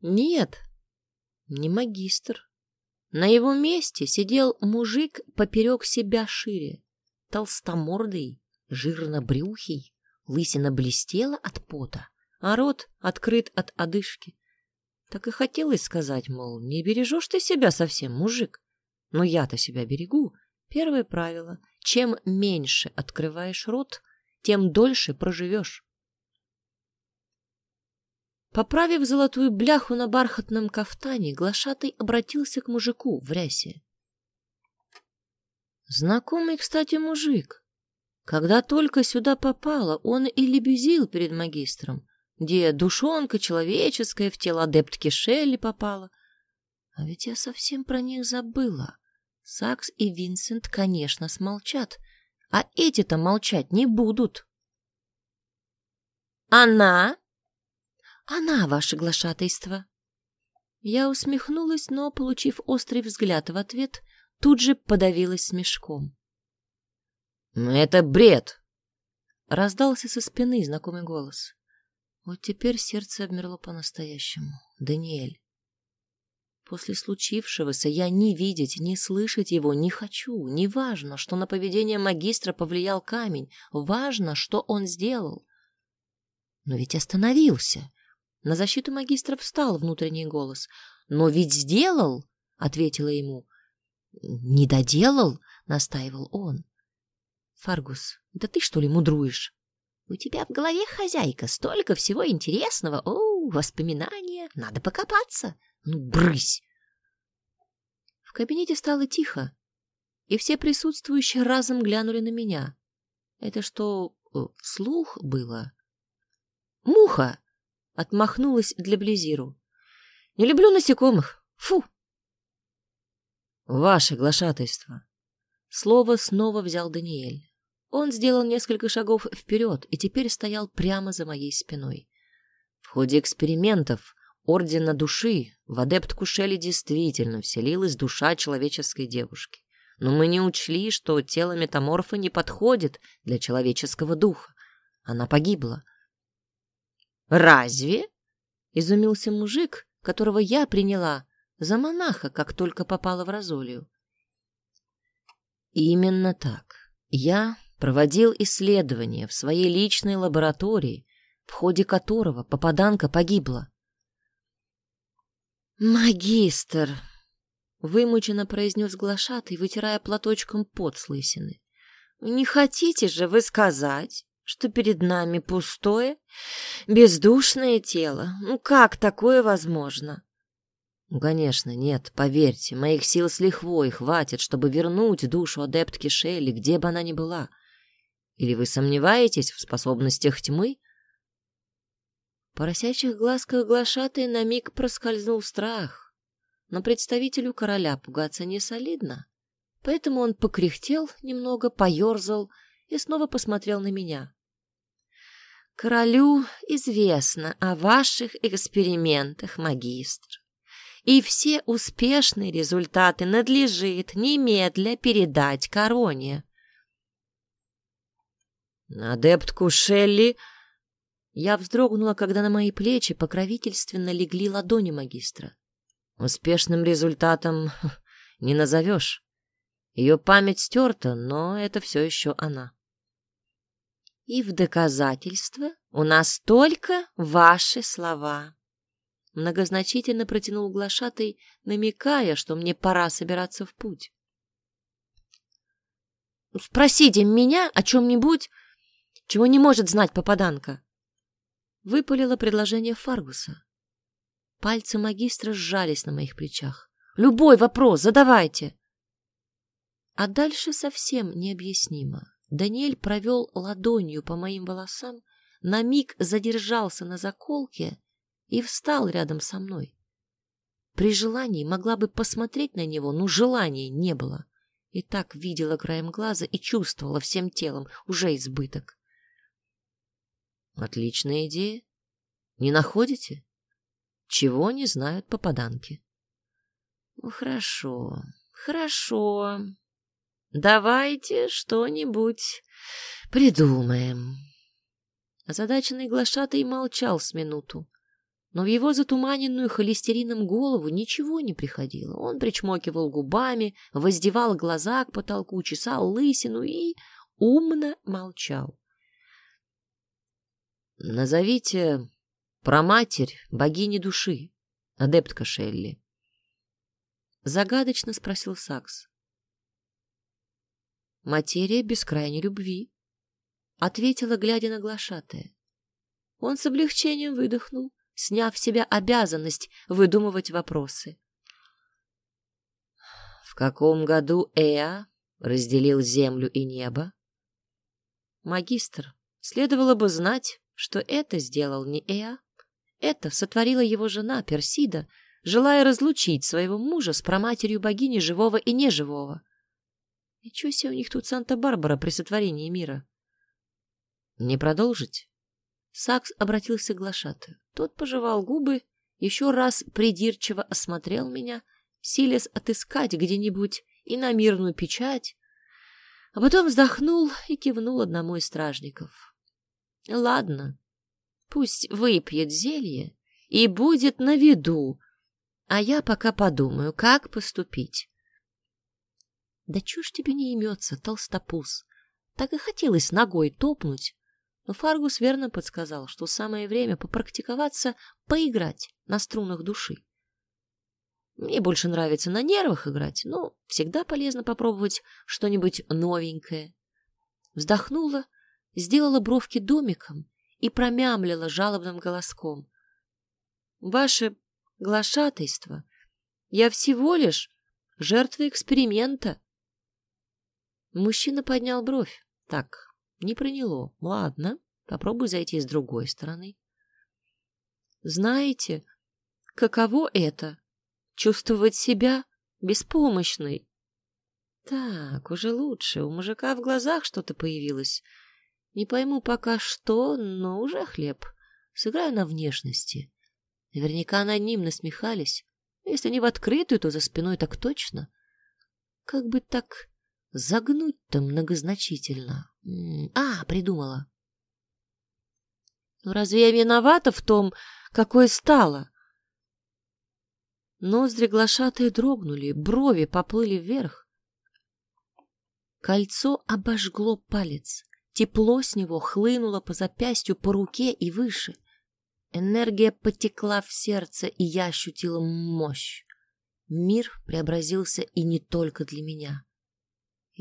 Нет, не магистр. На его месте сидел мужик поперек себя шире, толстомордый, жирно-брюхий, лысина блестела от пота, а рот открыт от одышки. Так и хотелось сказать, мол, не бережешь ты себя совсем, мужик. Но я-то себя берегу. Первое правило — чем меньше открываешь рот, тем дольше проживешь. Поправив золотую бляху на бархатном кафтане, глашатый обратился к мужику в рясе. Знакомый, кстати, мужик. Когда только сюда попало, он и лебезил перед магистром, где душонка человеческая в тело адептки Шелли попала. А ведь я совсем про них забыла. Сакс и Винсент, конечно, смолчат, а эти-то молчать не будут. «Она?» «Она, ваше глашатайство!» Я усмехнулась, но, получив острый взгляд в ответ, тут же подавилась смешком. «Это бред!» — раздался со спины знакомый голос. Вот теперь сердце обмерло по-настоящему. Даниэль. После случившегося я ни видеть, ни слышать его не хочу. Не важно, что на поведение магистра повлиял камень. Важно, что он сделал. Но ведь остановился. На защиту магистра встал внутренний голос. «Но ведь сделал!» — ответила ему. «Не доделал?» — настаивал он. «Фаргус, да ты что ли мудруешь?» «У тебя в голове, хозяйка, столько всего интересного. О, воспоминания, надо покопаться. Ну, брысь!» В кабинете стало тихо, и все присутствующие разом глянули на меня. Это что, э, слух было? «Муха!» Отмахнулась для Близиру. «Не люблю насекомых. Фу!» «Ваше глашатайство!» Слово снова взял Даниэль. Он сделал несколько шагов вперед и теперь стоял прямо за моей спиной. В ходе экспериментов Ордена Души в адептку Шелли действительно вселилась душа человеческой девушки. Но мы не учли, что тело метаморфа не подходит для человеческого духа. Она погибла. «Разве?» — изумился мужик, которого я приняла за монаха, как только попала в Розолию. Именно так. Я проводил исследование в своей личной лаборатории, в ходе которого попаданка погибла. «Магистр!» — вымученно произнес глашатый, вытирая платочком пот с лысины. «Не хотите же вы сказать, что перед нами пустое, бездушное тело. Ну как такое возможно? Ну, конечно, нет, поверьте, моих сил с лихвой хватит, чтобы вернуть душу адептки Шелли, где бы она ни была. Или вы сомневаетесь в способностях тьмы? В поросячьих глазках глашатой на миг проскользнул страх, но представителю короля пугаться не солидно, поэтому он покряхтел немного, поерзал и снова посмотрел на меня. Королю известно о ваших экспериментах, магистр, и все успешные результаты надлежит немедля передать короне. Адептку Шелли... Я вздрогнула, когда на мои плечи покровительственно легли ладони магистра. Успешным результатом не назовешь. Ее память стерта, но это все еще она. И в доказательство у нас только ваши слова. Многозначительно протянул глашатый, намекая, что мне пора собираться в путь. «Спросите меня о чем-нибудь, чего не может знать попаданка!» Выпалило предложение Фаргуса. Пальцы магистра сжались на моих плечах. «Любой вопрос задавайте!» А дальше совсем необъяснимо. Даниэль провел ладонью по моим волосам, на миг задержался на заколке и встал рядом со мной. При желании могла бы посмотреть на него, но желания не было. И так видела краем глаза и чувствовала всем телом уже избыток. Отличная идея. Не находите? Чего не знают попаданки? Хорошо, хорошо. Давайте что-нибудь придумаем. Озадаченный глашатый молчал с минуту. но в его затуманенную холестерином голову ничего не приходило. Он причмокивал губами, воздевал глаза к потолку, чесал лысину и умно молчал. «Назовите проматерь богини души, адептка Шелли», — загадочно спросил Сакс. «Материя бескрайней любви», — ответила, глядя на глашатая. Он с облегчением выдохнул, сняв с себя обязанность выдумывать вопросы. В каком году Эа разделил землю и небо? Магистр, следовало бы знать, что это сделал не Эа. Это сотворила его жена Персида, желая разлучить своего мужа с проматерью богини живого и неживого. Ничего себе у них тут Санта-Барбара при сотворении мира. Не продолжить? Сакс обратился к глашатаю. Тот пожевал губы, еще раз придирчиво осмотрел меня, силясь отыскать где-нибудь иномирную печать, а потом вздохнул и кивнул одному из стражников. — Ладно, пусть выпьет зелье и будет на виду, а я пока подумаю, как поступить. — Да ж тебе не имется, толстопуз? Так и хотелось ногой топнуть, но Фаргус верно подсказал, что самое время попрактиковаться, поиграть на струнах души. Мне больше нравится на нервах играть, но всегда полезно попробовать что-нибудь новенькое. Вздохнула, сделала бровки домиком и промямлила жалобным голоском. «Ваше глашатайство, я всего лишь жертва эксперимента». Мужчина поднял бровь. Так, не проняло. Ладно, попробуй зайти с другой стороны. Знаете, каково это — чувствовать себя беспомощной? Так, уже лучше. У мужика в глазах что-то появилось. Не пойму пока что, но уже хлеб. Сыграю на внешности. Наверняка над ним насмехались. Если не в открытую, то за спиной так точно. Как бы так загнуть-то многозначительно. А, придумала. Ну разве я виновата в том, какой стала? Ноздри глашатые дрогнули, брови поплыли вверх. Кольцо обожгло палец. Тепло с него хлынуло по запястью, по руке и выше. Энергия потекла в сердце, и я ощутила мощь. Мир преобразился и не только для меня.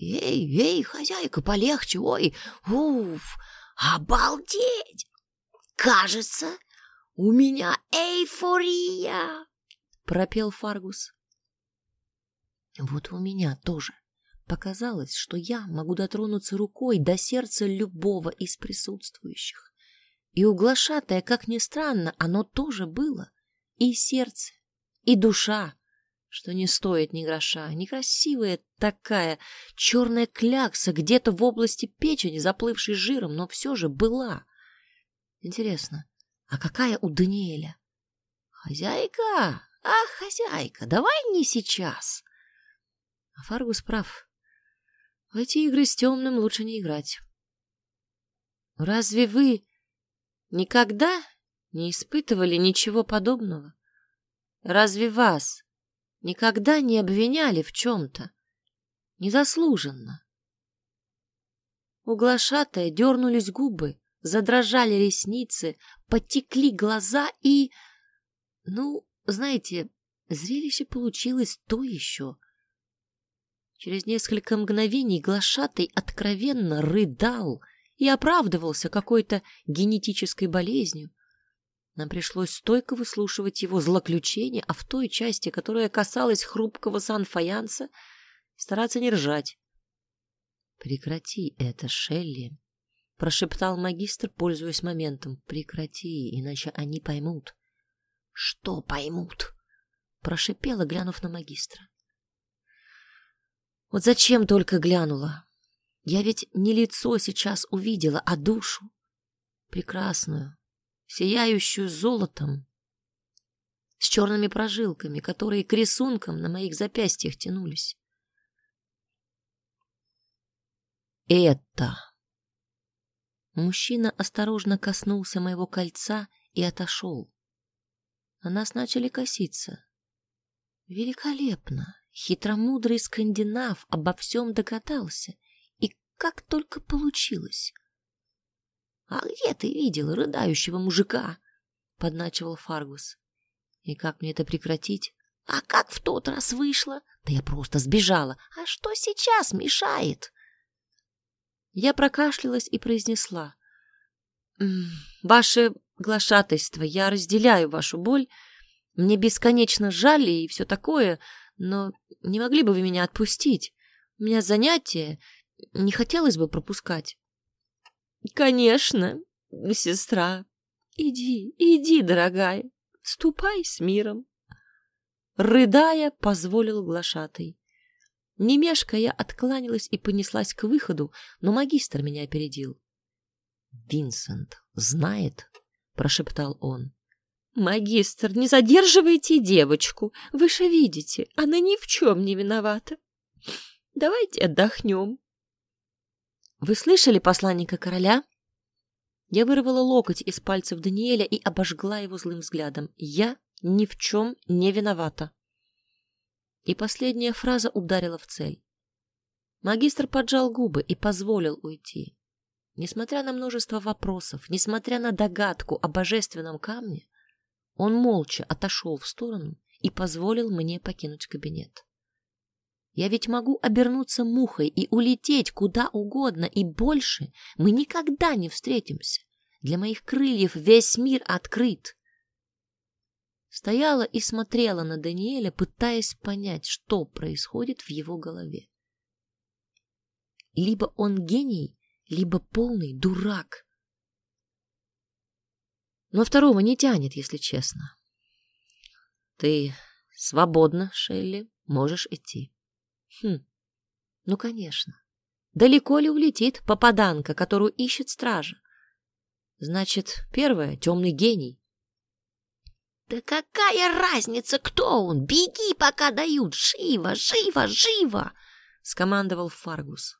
«Эй, эй, хозяйка, полегче, ой, уф, обалдеть! Кажется, у меня эйфория!» — пропел Фаргус. «Вот у меня тоже. Показалось, что я могу дотронуться рукой до сердца любого из присутствующих. И углашатое, как ни странно, оно тоже было. И сердце, и душа, что не стоит ни гроша. Некрасивая такая черная клякса где-то в области печени, заплывшей жиром, но все же была. Интересно, а какая у Даниэля? Хозяйка! Ах, хозяйка, давай не сейчас. А Фаргус прав. В эти игры с темным лучше не играть. Разве вы никогда не испытывали ничего подобного? Разве вас никогда не обвиняли в чем-то. Незаслуженно. У глашатая дернулись губы, задрожали ресницы, потекли глаза и... Ну, знаете, зрелище получилось то еще. Через несколько мгновений глашатый откровенно рыдал и оправдывался какой-то генетической болезнью, нам пришлось стойко выслушивать его злоключения, а в той части, которая касалась хрупкого санфаянса, стараться не ржать. «Прекрати это, Шелли!» — прошептал магистр, пользуясь моментом. «Прекрати, иначе они поймут». «Что поймут?» — прошипела, глянув на магистра. «Вот зачем только глянула? Я ведь не лицо сейчас увидела, а душу. Прекрасную, сияющую золотом, с черными прожилками, которые к рисункам на моих запястьях тянулись. Это... Мужчина осторожно коснулся моего кольца и отошел. На нас начали коситься. Великолепно! Хитромудрый скандинав обо всем догадался. И как только получилось. — А где ты видел рыдающего мужика? — подначивал Фаргус. — И как мне это прекратить? — А как в тот раз вышло? Да я просто сбежала. А что сейчас мешает? Я прокашлялась и произнесла. — Ваше глашатайство, я разделяю вашу боль. Мне бесконечно жаль и все такое, но не могли бы вы меня отпустить? У меня занятие, не хотелось бы пропускать. — Конечно, сестра. Иди, иди, дорогая, ступай с миром. Рыдая, позволил глашатай. Не мешкая, откланялась и понеслась к выходу, но магистр меня опередил. «Винсент знает?» — прошептал он. «Магистр, не задерживайте девочку. Вы же видите, она ни в чем не виновата. Давайте отдохнем». «Вы слышали посланника короля?» Я вырвала локоть из пальцев Даниэля и обожгла его злым взглядом. «Я ни в чем не виновата». И последняя фраза ударила в цель. Магистр поджал губы и позволил уйти. Несмотря на множество вопросов, несмотря на догадку о божественном камне, он молча отошел в сторону и позволил мне покинуть кабинет. Я ведь могу обернуться мухой и улететь куда угодно, и больше мы никогда не встретимся. Для моих крыльев весь мир открыт. Стояла и смотрела на Даниэля, пытаясь понять, что происходит в его голове. Либо он гений, либо полный дурак. Но второго не тянет, если честно. Ты свободна, Шелли, можешь идти. Хм, ну, конечно. Далеко ли улетит попаданка, которую ищет стража? Значит, первое — темный гений. «Да какая разница, кто он? Беги, пока дают! Живо, живо, живо!» — скомандовал Фаргус.